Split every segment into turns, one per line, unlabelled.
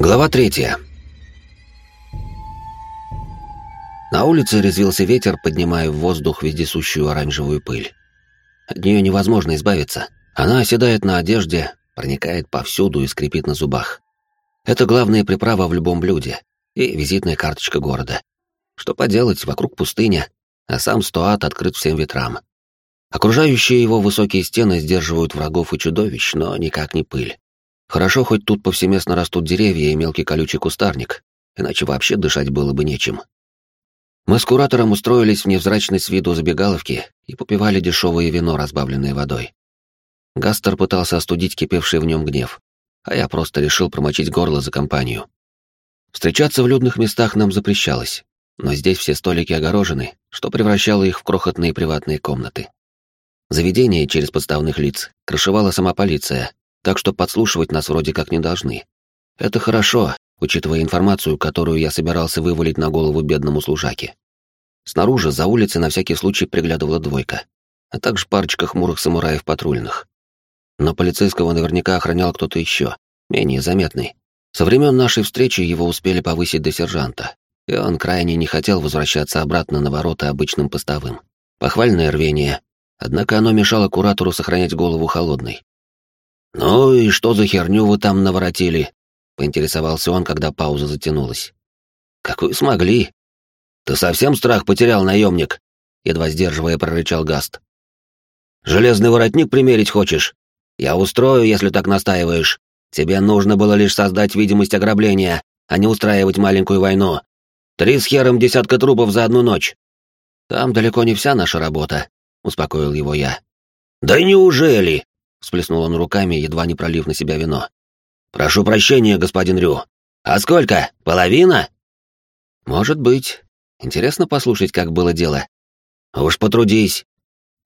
Глава третья. На улице резвился ветер, поднимая в воздух вездесущую оранжевую пыль. От нее невозможно избавиться. Она оседает на одежде, проникает повсюду и скрипит на зубах. Это главная приправа в любом блюде и визитная карточка города. Что поделать, вокруг пустыня, а сам Стоат открыт всем ветрам. Окружающие его высокие стены сдерживают врагов и чудовищ, но никак не пыль. Хорошо, хоть тут повсеместно растут деревья и мелкий колючий кустарник, иначе вообще дышать было бы нечем. Мы с куратором устроились в невзрачной с виду забегаловке и попивали дешевое вино, разбавленное водой. Гастер пытался остудить кипевший в нем гнев, а я просто решил промочить горло за компанию. Встречаться в людных местах нам запрещалось, но здесь все столики огорожены, что превращало их в крохотные приватные комнаты. Заведение через подставных лиц крышевала сама полиция, так что подслушивать нас вроде как не должны. Это хорошо, учитывая информацию, которую я собирался вывалить на голову бедному служаке. Снаружи, за улицей, на всякий случай приглядывала двойка, а также парочка хмурых самураев патрульных. Но полицейского наверняка охранял кто-то еще, менее заметный. Со времен нашей встречи его успели повысить до сержанта, и он крайне не хотел возвращаться обратно на ворота обычным постовым. Похвальное рвение, Однако оно мешало куратору сохранять голову холодной. «Ну и что за херню вы там наворотили?» — поинтересовался он, когда пауза затянулась. «Какую смогли?» «Ты совсем страх потерял, наемник?» — едва сдерживая, прорычал Гаст. «Железный воротник примерить хочешь? Я устрою, если так настаиваешь. Тебе нужно было лишь создать видимость ограбления, а не устраивать маленькую войну. Три с хером десятка трупов за одну ночь. Там далеко не вся наша работа, — успокоил его я. «Да неужели?» — всплеснул он руками, едва не пролив на себя вино. «Прошу прощения, господин Рю. А сколько? Половина?» «Может быть. Интересно послушать, как было дело». «Уж потрудись».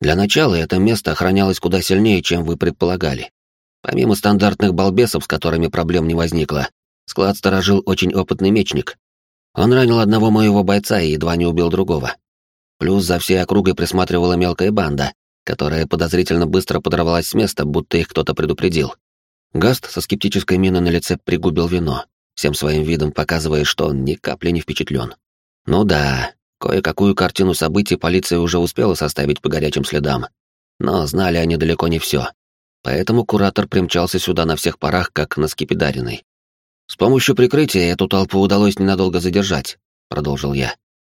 Для начала это место охранялось куда сильнее, чем вы предполагали. Помимо стандартных балбесов, с которыми проблем не возникло, склад сторожил очень опытный мечник. Он ранил одного моего бойца и едва не убил другого. Плюс за всей округой присматривала мелкая банда, которая подозрительно быстро подорвалась с места, будто их кто-то предупредил. Гаст со скептической миной на лице пригубил вино, всем своим видом показывая, что он ни капли не впечатлен. Ну да, кое-какую картину событий полиция уже успела составить по горячим следам, но знали они далеко не все. Поэтому куратор примчался сюда на всех парах, как на скипидаренной. «С помощью прикрытия эту толпу удалось ненадолго задержать», — продолжил я.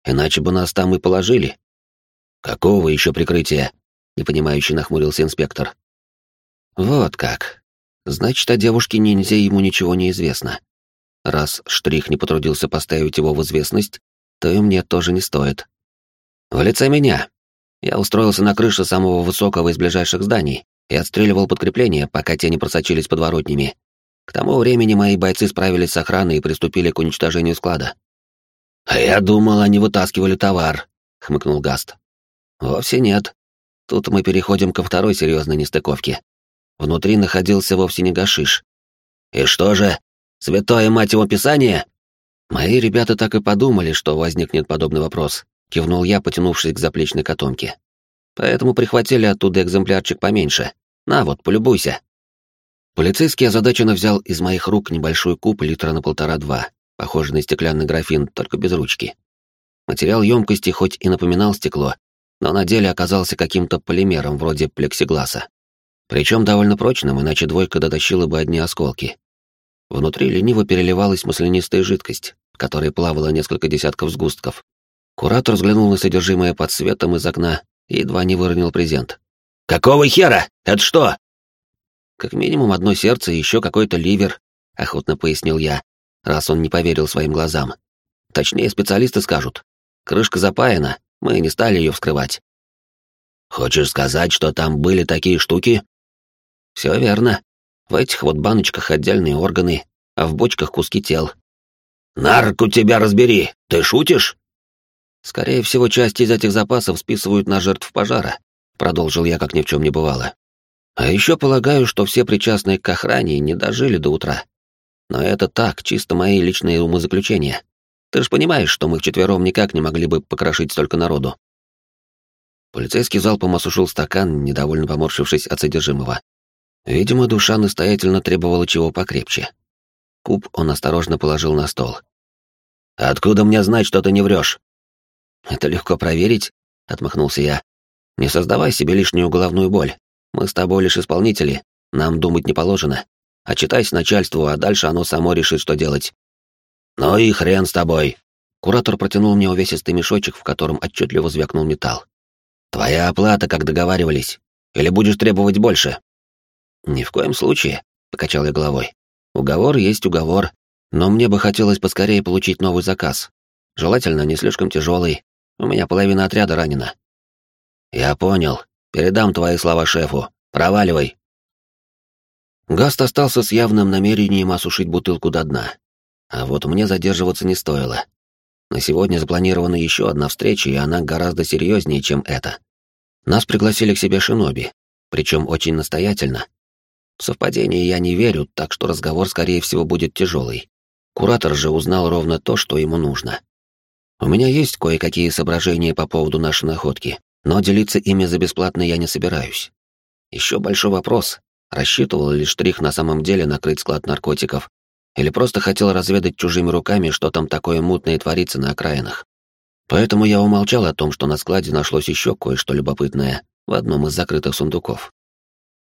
Иначе бы нас там и положили. Какого еще прикрытия? Непонимающе нахмурился инспектор. Вот как. Значит, о девушке-ниндзя ему ничего не известно. Раз Штрих не потрудился поставить его в известность, то и мне тоже не стоит. В лице меня. Я устроился на крыше самого высокого из ближайших зданий и отстреливал подкрепления, пока те не просочились подворотнями. К тому времени мои бойцы справились с охраной и приступили к уничтожению склада. «А я думал, они вытаскивали товар», — хмыкнул Гаст. «Вовсе нет. Тут мы переходим ко второй серьезной нестыковке. Внутри находился вовсе не гашиш. И что же, святое мать его писание?» Мои ребята так и подумали, что возникнет подобный вопрос, кивнул я, потянувшись к заплечной котомке. Поэтому прихватили оттуда экземплярчик поменьше. На вот, полюбуйся. Полицейский озадаченно взял из моих рук небольшой куб литра на полтора-два похожий на стеклянный графин, только без ручки. Материал емкости хоть и напоминал стекло, но на деле оказался каким-то полимером вроде плексигласа. Причем довольно прочным, иначе двойка дотащила бы одни осколки. Внутри лениво переливалась маслянистая жидкость, в которой плавало несколько десятков сгустков. Куратор взглянул на содержимое под светом из окна и едва не выронил презент. «Какого хера? Это что?» «Как минимум одно сердце и еще какой-то ливер», — охотно пояснил я, раз он не поверил своим глазам. Точнее, специалисты скажут. Крышка запаяна, мы не стали ее вскрывать. Хочешь сказать, что там были такие штуки? Все верно. В этих вот баночках отдельные органы, а в бочках куски тел. Нарку тебя разбери, ты шутишь? Скорее всего, часть из этих запасов списывают на жертв пожара, продолжил я, как ни в чем не бывало. А еще полагаю, что все причастные к охране не дожили до утра. Но это так, чисто мои личные умозаключения. Ты ж понимаешь, что мы вчетвером никак не могли бы покрошить столько народу. Полицейский залпом осушил стакан, недовольно поморщившись от содержимого. Видимо, душа настоятельно требовала чего покрепче. Куб он осторожно положил на стол. «Откуда мне знать, что ты не врешь?» «Это легко проверить», — отмахнулся я. «Не создавай себе лишнюю головную боль. Мы с тобой лишь исполнители, нам думать не положено. Отчитайся начальству, а дальше оно само решит, что делать». «Ну и хрен с тобой!» Куратор протянул мне увесистый мешочек, в котором отчетливо звякнул металл. «Твоя оплата, как договаривались. Или будешь требовать больше?» «Ни в коем случае», — покачал я головой. «Уговор есть уговор, но мне бы хотелось поскорее получить новый заказ. Желательно не слишком тяжелый. У меня половина отряда ранена». «Я понял. Передам твои слова шефу. Проваливай». Гаст остался с явным намерением осушить бутылку до дна. А вот мне задерживаться не стоило. На сегодня запланирована еще одна встреча, и она гораздо серьезнее, чем эта. Нас пригласили к себе шиноби, причем очень настоятельно. В совпадение я не верю, так что разговор, скорее всего, будет тяжелый. Куратор же узнал ровно то, что ему нужно. У меня есть кое-какие соображения по поводу нашей находки, но делиться ими за бесплатно я не собираюсь. Еще большой вопрос, рассчитывал ли Штрих на самом деле накрыть склад наркотиков, или просто хотел разведать чужими руками, что там такое мутное творится на окраинах. Поэтому я умолчал о том, что на складе нашлось еще кое-что любопытное в одном из закрытых сундуков.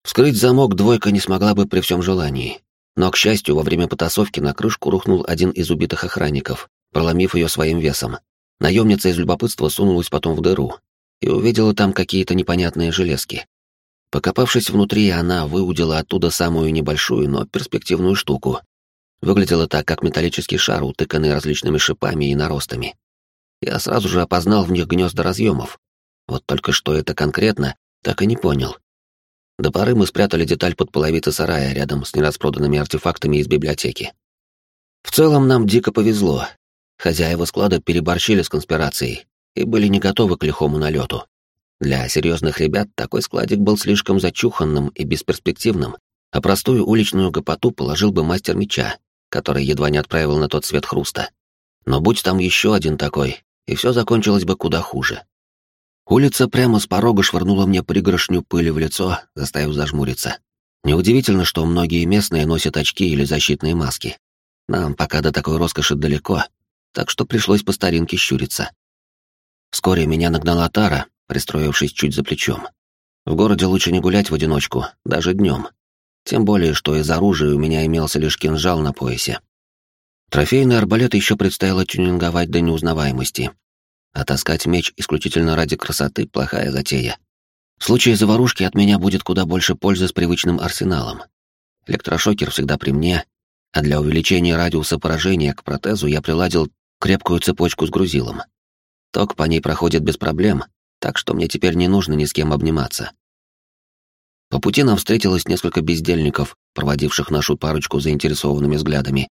Вскрыть замок двойка не смогла бы при всем желании, но, к счастью, во время потасовки на крышку рухнул один из убитых охранников, проломив ее своим весом. Наемница из любопытства сунулась потом в дыру и увидела там какие-то непонятные железки. Покопавшись внутри, она выудила оттуда самую небольшую, но перспективную штуку Выглядело так, как металлический шар, утыканный различными шипами и наростами. Я сразу же опознал в них гнезда разъемов. Вот только что это конкретно, так и не понял. До поры мы спрятали деталь под половицей сарая рядом с нераспроданными артефактами из библиотеки. В целом нам дико повезло. Хозяева склада переборщили с конспирацией и были не готовы к лихому налету. Для серьезных ребят такой складик был слишком зачуханным и бесперспективным, а простую уличную гопоту положил бы мастер меча, который едва не отправил на тот свет хруста. Но будь там еще один такой, и все закончилось бы куда хуже. Улица прямо с порога швырнула мне пригоршню пыли в лицо, заставив зажмуриться. Неудивительно, что многие местные носят очки или защитные маски. Нам пока до такой роскоши далеко, так что пришлось по старинке щуриться. Вскоре меня нагнала Тара, пристроившись чуть за плечом. В городе лучше не гулять в одиночку, даже днем. Тем более, что из оружия у меня имелся лишь кинжал на поясе. Трофейный арбалет еще предстояло тюнинговать до неузнаваемости. А таскать меч исключительно ради красоты — плохая затея. В случае заварушки от меня будет куда больше пользы с привычным арсеналом. Электрошокер всегда при мне, а для увеличения радиуса поражения к протезу я приладил крепкую цепочку с грузилом. Ток по ней проходит без проблем, так что мне теперь не нужно ни с кем обниматься. По пути нам встретилось несколько бездельников, проводивших нашу парочку заинтересованными взглядами,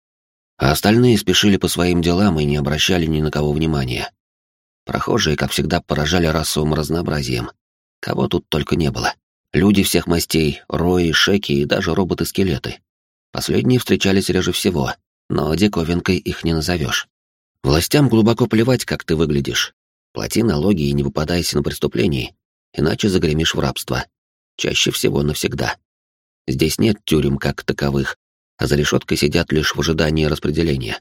а остальные спешили по своим делам и не обращали ни на кого внимания. Прохожие, как всегда, поражали расовым разнообразием. Кого тут только не было. Люди всех мастей, рои, шеки и даже роботы-скелеты. Последние встречались реже всего, но диковинкой их не назовешь. Властям глубоко плевать, как ты выглядишь. Плати налоги и не выпадайся на преступлении, иначе загремишь в рабство чаще всего навсегда. Здесь нет тюрем как таковых, а за решеткой сидят лишь в ожидании распределения.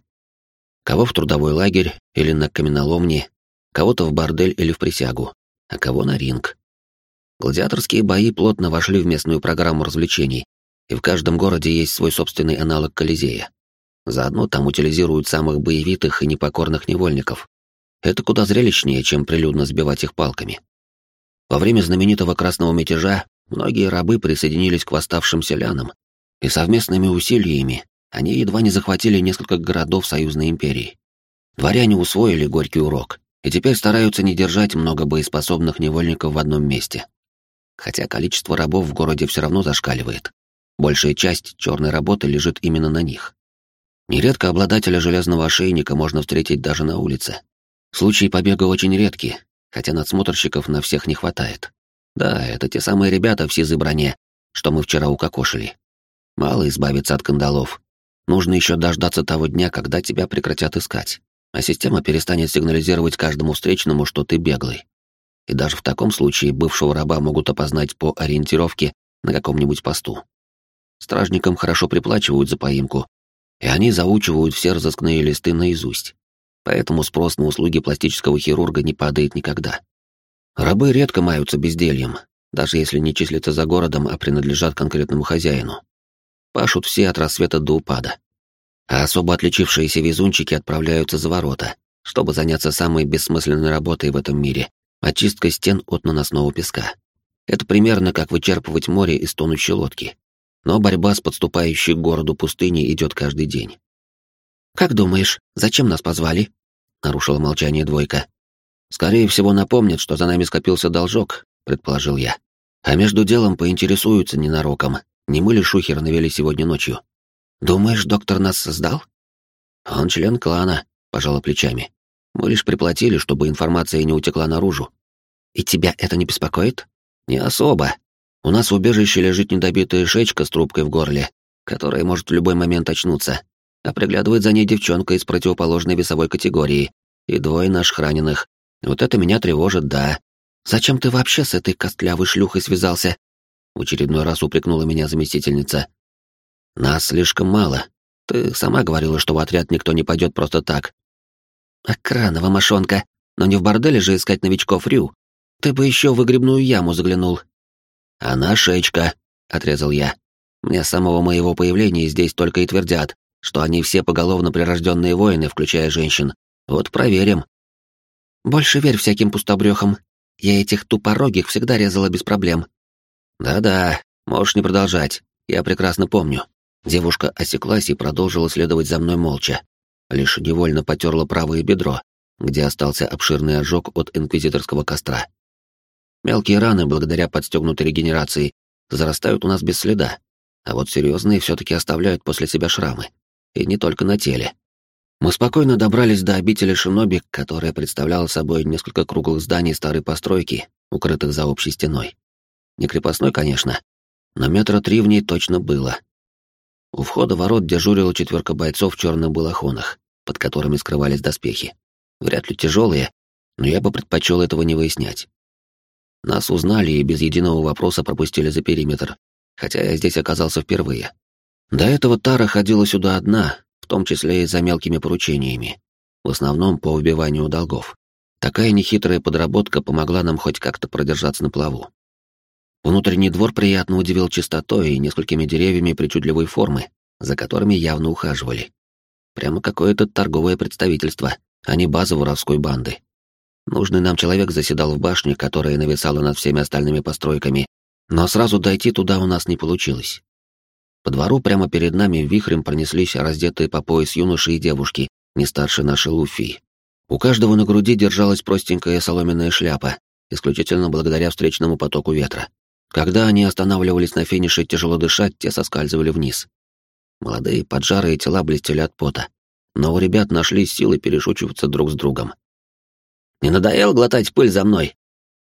Кого в трудовой лагерь или на каменоломни, кого-то в бордель или в присягу, а кого на ринг. Гладиаторские бои плотно вошли в местную программу развлечений, и в каждом городе есть свой собственный аналог Колизея. Заодно там утилизируют самых боевитых и непокорных невольников. Это куда зрелищнее, чем прилюдно сбивать их палками. Во время знаменитого красного мятежа Многие рабы присоединились к восставшим селянам, и совместными усилиями они едва не захватили несколько городов Союзной империи. Дворяне усвоили горький урок и теперь стараются не держать много боеспособных невольников в одном месте. Хотя количество рабов в городе все равно зашкаливает. Большая часть черной работы лежит именно на них. Нередко обладателя железного ошейника можно встретить даже на улице. Случаи побега очень редки, хотя надсмотрщиков на всех не хватает. Да, это те самые ребята в сизой броне, что мы вчера укокошили. Мало избавиться от кандалов. Нужно еще дождаться того дня, когда тебя прекратят искать, а система перестанет сигнализировать каждому встречному, что ты беглый. И даже в таком случае бывшего раба могут опознать по ориентировке на каком-нибудь посту. Стражникам хорошо приплачивают за поимку, и они заучивают все разыскные листы наизусть. Поэтому спрос на услуги пластического хирурга не падает никогда. Рабы редко маются бездельем, даже если не числятся за городом, а принадлежат конкретному хозяину. Пашут все от рассвета до упада. А особо отличившиеся везунчики отправляются за ворота, чтобы заняться самой бессмысленной работой в этом мире — очисткой стен от наносного песка. Это примерно как вычерпывать море из тонущей лодки. Но борьба с подступающей к городу пустыней идет каждый день. «Как думаешь, зачем нас позвали?» — нарушила молчание двойка. «Скорее всего, напомнят, что за нами скопился должок», — предположил я. «А между делом поинтересуются ненароком, не мы ли шухер навели сегодня ночью. Думаешь, доктор нас сдал?» «Он член клана», — пожала плечами. «Мы лишь приплатили, чтобы информация не утекла наружу». «И тебя это не беспокоит?» «Не особо. У нас в убежище лежит недобитая шечка с трубкой в горле, которая может в любой момент очнуться, а приглядывает за ней девчонка из противоположной весовой категории и двое наших раненых. Вот это меня тревожит, да. Зачем ты вообще с этой костлявой шлюхой связался? В очередной раз упрекнула меня заместительница. Нас слишком мало. Ты сама говорила, что в отряд никто не пойдет просто так. Акранова мошонка. Но не в борделе же искать новичков Рю. Ты бы еще в выгребную яму заглянул. Она шечка, отрезал я. Мне с самого моего появления здесь только и твердят, что они все поголовно прирожденные воины, включая женщин. Вот проверим. Больше верь всяким пустобрехам. Я этих тупорогих всегда резала без проблем. Да-да, можешь не продолжать. Я прекрасно помню. Девушка осеклась и продолжила следовать за мной молча. Лишь невольно потерла правое бедро, где остался обширный ожог от инквизиторского костра. Мелкие раны, благодаря подстегнутой регенерации, зарастают у нас без следа, а вот серьезные все-таки оставляют после себя шрамы. И не только на теле. Мы спокойно добрались до обители Шиноби, которая представляла собой несколько круглых зданий старой постройки, укрытых за общей стеной. Не крепостной, конечно, но метра три в ней точно было. У входа ворот дежурила четверка бойцов в черных балахонах, под которыми скрывались доспехи. Вряд ли тяжелые, но я бы предпочел этого не выяснять. Нас узнали и без единого вопроса пропустили за периметр, хотя я здесь оказался впервые. До этого Тара ходила сюда одна, в том числе и за мелкими поручениями, в основном по убиванию долгов. Такая нехитрая подработка помогла нам хоть как-то продержаться на плаву. Внутренний двор приятно удивил чистотой и несколькими деревьями причудливой формы, за которыми явно ухаживали. Прямо какое-то торговое представительство, а не база воровской банды. Нужный нам человек заседал в башне, которая нависала над всеми остальными постройками, но сразу дойти туда у нас не получилось. По двору прямо перед нами вихрем пронеслись раздетые по пояс юноши и девушки, не старше нашей Луфи. У каждого на груди держалась простенькая соломенная шляпа, исключительно благодаря встречному потоку ветра. Когда они останавливались на финише тяжело дышать, те соскальзывали вниз. Молодые поджарые тела блестели от пота, но у ребят нашли силы перешучиваться друг с другом. «Не надоел глотать пыль за мной?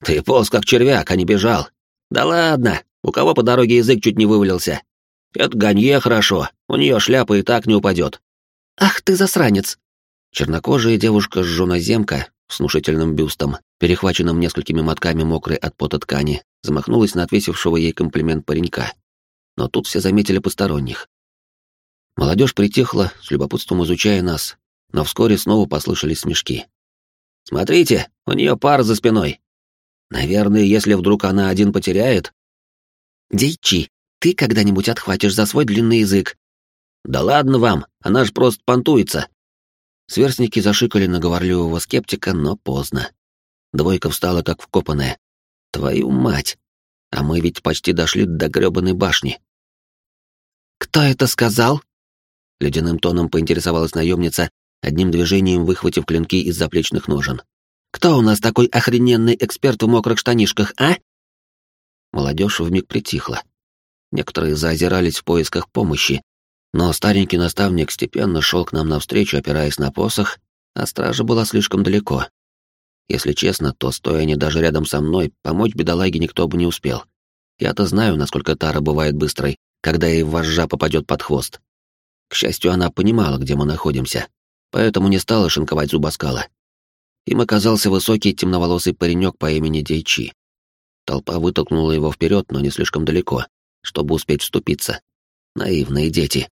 Ты полз как червяк, а не бежал. Да ладно, у кого по дороге язык чуть не вывалился. Это Ганье хорошо, у нее шляпа и так не упадет. Ах ты засранец! Чернокожая девушка-жжоноземка с внушительным бюстом, перехваченным несколькими мотками мокрой от пота ткани, замахнулась на отвесившего ей комплимент паренька. Но тут все заметили посторонних. Молодежь притихла, с любопытством изучая нас, но вскоре снова послышались смешки. «Смотрите, у нее пара за спиной. Наверное, если вдруг она один потеряет...» «Дейчи, ты когда-нибудь отхватишь за свой длинный язык. Да ладно вам, она ж просто понтуется. Сверстники зашикали на говорливого скептика, но поздно. Двойка встала как вкопанная. Твою мать! А мы ведь почти дошли до грёбаной башни. «Кто это сказал?» Ледяным тоном поинтересовалась наемница, одним движением выхватив клинки из заплечных ножен. «Кто у нас такой охрененный эксперт в мокрых штанишках, а?» Молодежь вмиг притихла. Некоторые заозирались в поисках помощи, но старенький наставник степенно шел к нам навстречу, опираясь на посох, а стража была слишком далеко. Если честно, то, стоя они даже рядом со мной, помочь бедолаге никто бы не успел. Я-то знаю, насколько Тара бывает быстрой, когда ей вожжа попадет под хвост. К счастью, она понимала, где мы находимся, поэтому не стала шинковать зубоскала. Им оказался высокий темноволосый паренек по имени Дейчи. Толпа вытолкнула его вперед, но не слишком далеко, чтобы успеть вступиться. Наивные дети.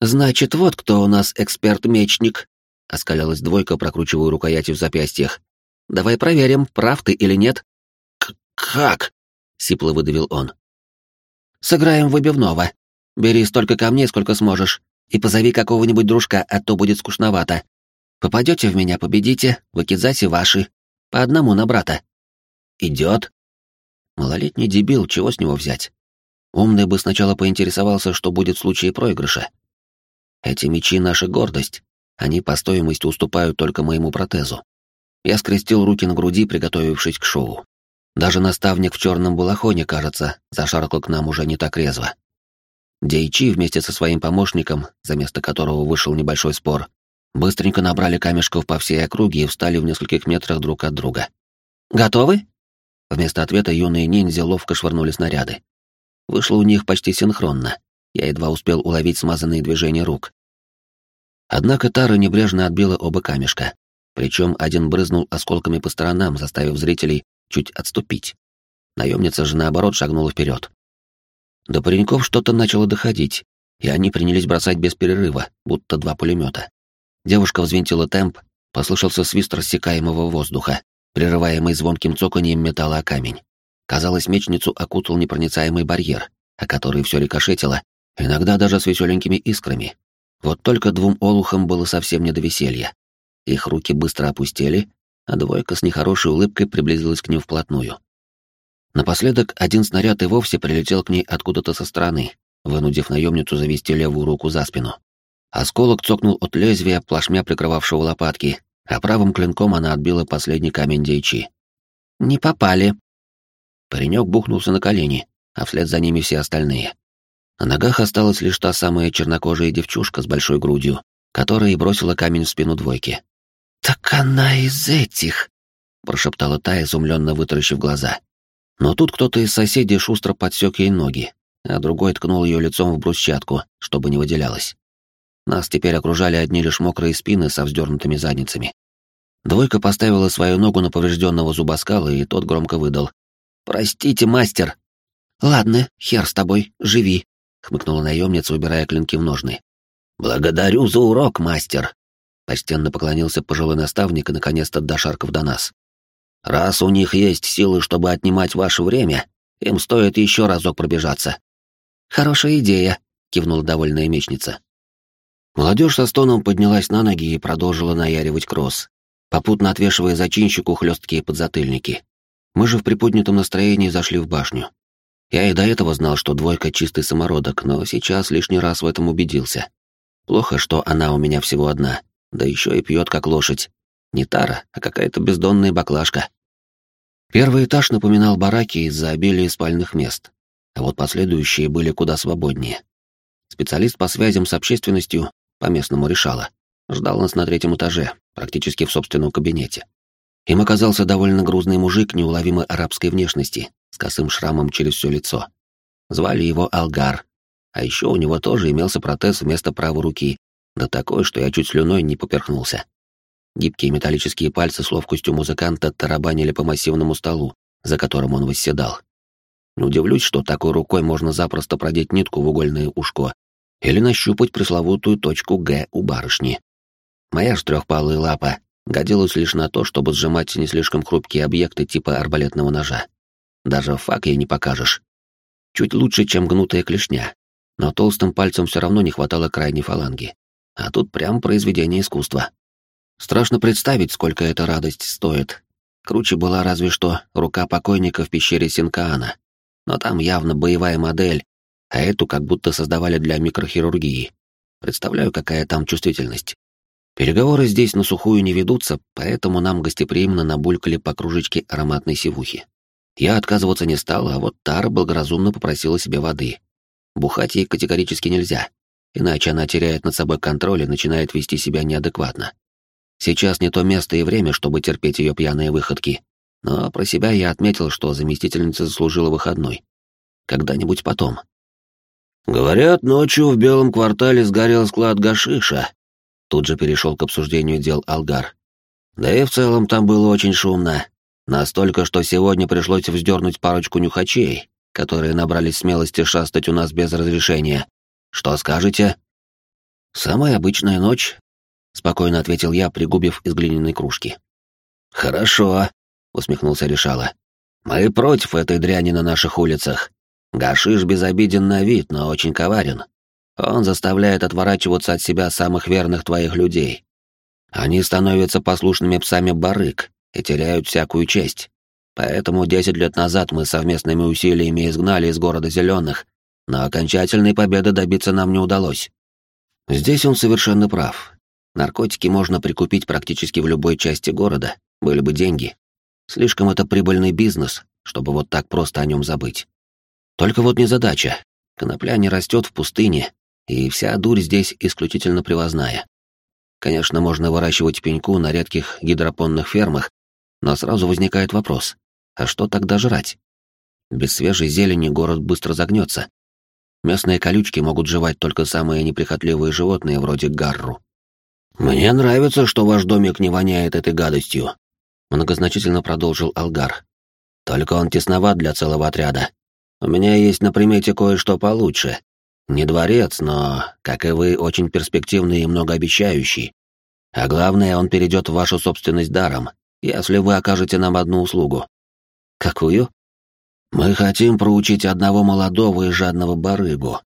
«Значит, вот кто у нас эксперт-мечник», — оскалялась двойка, прокручивая рукояти в запястьях. «Давай проверим, прав ты или нет».
«Как?»
— сипло выдавил он. «Сыграем выбивного. Бери столько камней, сколько сможешь, и позови какого-нибудь дружка, а то будет скучновато. Попадете в меня, победите, в Акидзасе ваши. По одному на брата». «Идет». Малолетний дебил, чего с него взять? Умный бы сначала поинтересовался, что будет в случае проигрыша. Эти мечи — наша гордость. Они по стоимости уступают только моему протезу. Я скрестил руки на груди, приготовившись к шоу. Даже наставник в черном балахоне, кажется, зашаркал к нам уже не так резво. Дейчи вместе со своим помощником, за место которого вышел небольшой спор, быстренько набрали камешков по всей округе и встали в нескольких метрах друг от друга. «Готовы?» Вместо ответа юные ниндзя ловко швырнули снаряды. Вышло у них почти синхронно. Я едва успел уловить смазанные движения рук. Однако Тара небрежно отбила оба камешка. Причем один брызнул осколками по сторонам, заставив зрителей чуть отступить. Наемница же, наоборот, шагнула вперед. До пареньков что-то начало доходить, и они принялись бросать без перерыва, будто два пулемета. Девушка взвинтила темп, послышался свист рассекаемого воздуха, прерываемый звонким цоканьем металла о камень. Казалось, мечницу окутал непроницаемый барьер, о который все рикошетило, иногда даже с веселенькими искрами. Вот только двум олухам было совсем не до веселья. Их руки быстро опустели, а двойка с нехорошей улыбкой приблизилась к ним вплотную. Напоследок один снаряд и вовсе прилетел к ней откуда-то со стороны, вынудив наемницу завести левую руку за спину. Осколок цокнул от лезвия, плашмя прикрывавшего лопатки, а правым клинком она отбила последний камень дейчи. «Не попали». Паренек бухнулся на колени, а вслед за ними все остальные. На ногах осталась лишь та самая чернокожая девчушка с большой грудью, которая и бросила камень в спину двойки. «Так она из этих!» — прошептала та, изумленно вытаращив глаза. Но тут кто-то из соседей шустро подсек ей ноги, а другой ткнул ее лицом в брусчатку, чтобы не выделялось. Нас теперь окружали одни лишь мокрые спины со вздернутыми задницами. Двойка поставила свою ногу на поврежденного зубоскала, и тот громко выдал. «Простите, мастер!» «Ладно, хер с тобой, живи», — хмыкнула наемница, убирая клинки в ножны. «Благодарю за урок, мастер», — почтенно поклонился пожилой наставник и наконец-то дошарков до нас. «Раз у них есть силы, чтобы отнимать ваше время, им стоит еще разок пробежаться». «Хорошая идея», — кивнула довольная мечница. Молодежь со стоном поднялась на ноги и продолжила наяривать кросс, попутно отвешивая зачинщику хлесткие подзатыльники. Мы же в приподнятом настроении зашли в башню. Я и до этого знал, что двойка чистый самородок, но сейчас лишний раз в этом убедился. Плохо, что она у меня всего одна, да еще и пьет как лошадь. Не тара, а какая-то бездонная баклажка. Первый этаж напоминал бараки из-за обилия спальных мест, а вот последующие были куда свободнее. Специалист по связям с общественностью по-местному решала. Ждал нас на третьем этаже, практически в собственном кабинете. Им оказался довольно грузный мужик неуловимой арабской внешности, с косым шрамом через все лицо. Звали его Алгар, а еще у него тоже имелся протез вместо правой руки, да такой, что я чуть слюной не поперхнулся. Гибкие металлические пальцы с ловкостью музыканта тарабанили по массивному столу, за которым он восседал. Не удивлюсь, что такой рукой можно запросто продеть нитку в угольное ушко или нащупать пресловутую точку «Г» у барышни. Моя ж трехпалая лапа годилась лишь на то, чтобы сжимать не слишком хрупкие объекты типа арбалетного ножа. Даже фак ей не покажешь. Чуть лучше, чем гнутая клешня, но толстым пальцем все равно не хватало крайней фаланги. А тут прям произведение искусства. Страшно представить, сколько эта радость стоит. Круче была разве что рука покойника в пещере Синкаана. Но там явно боевая модель, а эту как будто создавали для микрохирургии. Представляю, какая там чувствительность. Переговоры здесь на сухую не ведутся, поэтому нам гостеприимно набулькали по кружечке ароматной сивухи. Я отказываться не стал, а вот Тара благоразумно попросила себе воды. Бухать ей категорически нельзя, иначе она теряет над собой контроль и начинает вести себя неадекватно. Сейчас не то место и время, чтобы терпеть ее пьяные выходки, но про себя я отметил, что заместительница заслужила выходной. Когда-нибудь потом. «Говорят, ночью в Белом квартале сгорел склад гашиша», тут же перешел к обсуждению дел Алгар. «Да и в целом там было очень шумно. Настолько, что сегодня пришлось вздернуть парочку нюхачей, которые набрались смелости шастать у нас без разрешения. Что скажете?» Самая обычная ночь, спокойно ответил я, пригубив из глиняной кружки. Хорошо, усмехнулся Решала. Мы против этой дряни на наших улицах. Гашиш безобиден на вид, но очень коварен. Он заставляет отворачиваться от себя самых верных твоих людей. Они становятся послушными псами барык и теряют всякую честь. Поэтому десять лет назад мы совместными усилиями изгнали из города зеленых, но окончательной победы добиться нам не удалось. Здесь он совершенно прав. Наркотики можно прикупить практически в любой части города, были бы деньги. Слишком это прибыльный бизнес, чтобы вот так просто о нем забыть. Только вот незадача. Конопля не растет в пустыне, и вся дурь здесь исключительно привозная. Конечно, можно выращивать пеньку на редких гидропонных фермах, но сразу возникает вопрос, а что тогда жрать? Без свежей зелени город быстро загнется. Местные колючки могут жевать только самые неприхотливые животные, вроде гарру. «Мне нравится, что ваш домик не воняет этой гадостью», — многозначительно продолжил Алгар. «Только он тесноват для целого отряда. У меня есть на примете кое-что получше. Не дворец, но, как и вы, очень перспективный и многообещающий. А главное, он перейдет в вашу собственность даром, если вы окажете нам одну услугу. Какую? Мы хотим проучить одного молодого и жадного барыгу.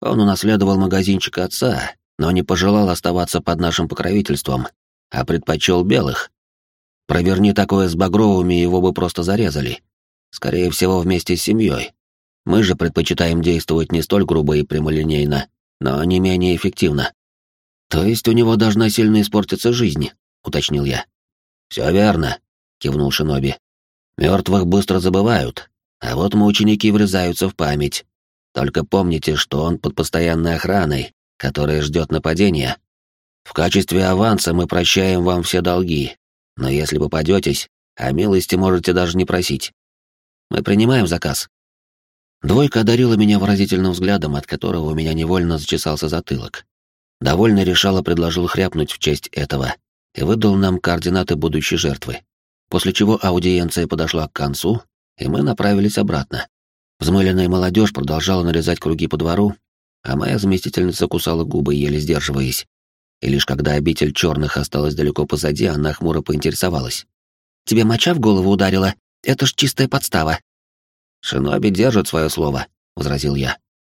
Он унаследовал магазинчик отца, но не пожелал оставаться под нашим покровительством, а предпочел белых. Проверни такое с Багровыми, его бы просто зарезали. Скорее всего, вместе с семьей. Мы же предпочитаем действовать не столь грубо и прямолинейно, но не менее эффективно. То есть у него должна сильно испортиться жизнь, уточнил я. Все верно, кивнул Шиноби. Мертвых быстро забывают, а вот мученики врезаются в память. Только помните, что он под постоянной охраной, которая ждет нападения. В качестве аванса мы прощаем вам все долги, но если попадетесь, о милости можете даже не просить. Мы принимаем заказ. Двойка одарила меня выразительным взглядом, от которого у меня невольно зачесался затылок. Довольно решала предложил хряпнуть в честь этого и выдал нам координаты будущей жертвы. После чего аудиенция подошла к концу, и мы направились обратно. Взмыленная молодежь продолжала нарезать круги по двору, а моя заместительница кусала губы, еле сдерживаясь. И лишь когда обитель черных осталась далеко позади, она хмуро поинтересовалась. «Тебе моча в голову ударила? Это ж чистая подстава». «Шиноби держит свое слово», — возразил я.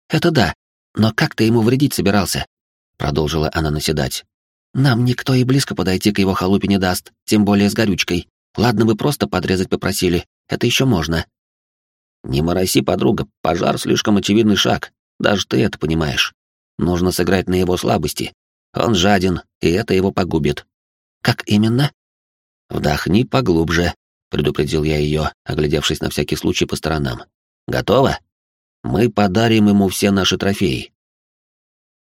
«Это да, но как ты ему вредить собирался?» Продолжила она наседать. «Нам никто и близко подойти к его халупе не даст, тем более с горючкой. Ладно, вы просто подрезать попросили, это еще можно». «Не мороси, подруга, пожар — слишком очевидный шаг, даже ты это понимаешь. Нужно сыграть на его слабости. Он жаден, и это его погубит». «Как именно?» «Вдохни поглубже», — предупредил я ее, оглядевшись на всякий случай по сторонам. «Готово? Мы подарим ему все наши трофеи.